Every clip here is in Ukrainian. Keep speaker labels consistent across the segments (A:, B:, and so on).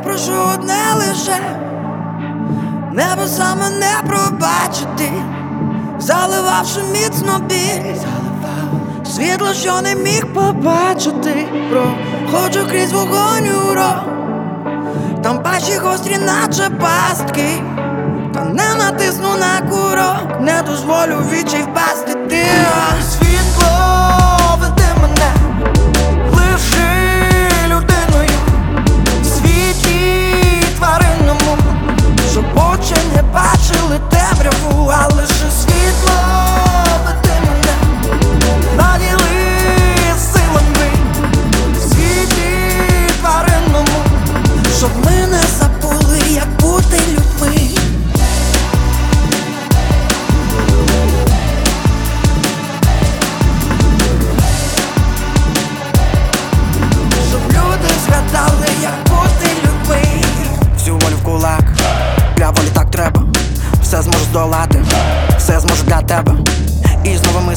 A: прошу одне лише. Небеса мене пробачити, заливавши міцно біль. Світло, що не міг побачити, проходжу крізь вогонь урок Там пащі гострі, наче пастки, та не натисну на курок, не дозволю вічі впасти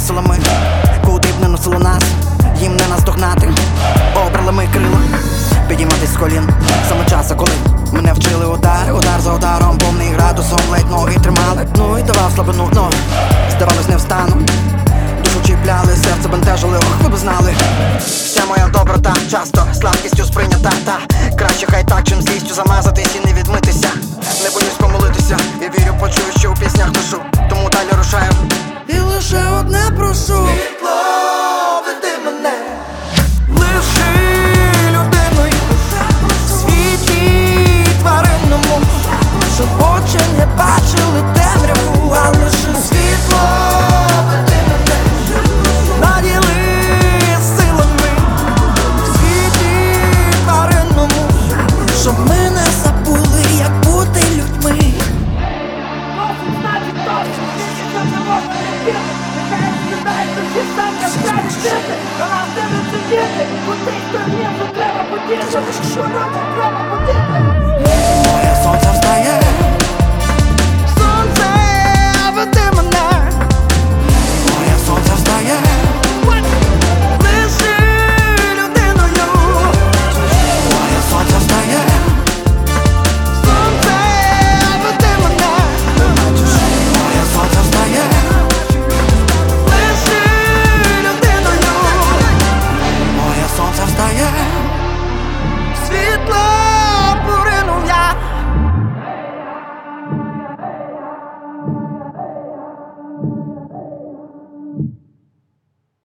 A: силами,
B: куди б не носило нас, їм не наздогнати. Обрали ми крила, підійматись з колін, саме часу, коли мене вчили удар, удар за ударом, повний градусом, ледь ноги тримали. Ну і давав слабину, ну здавалось, не встану. Душу чіпляли, серце бентежили, ох, ви б знали. Вся моя доброта часто слабкістю сприйнята та краще хай так, чим злістю замазатись і не відмитися.
A: Старається всі самка справи жити, але в тебе це діти, бо тих, хто ні, то треба подіти, що треба, треба подіти.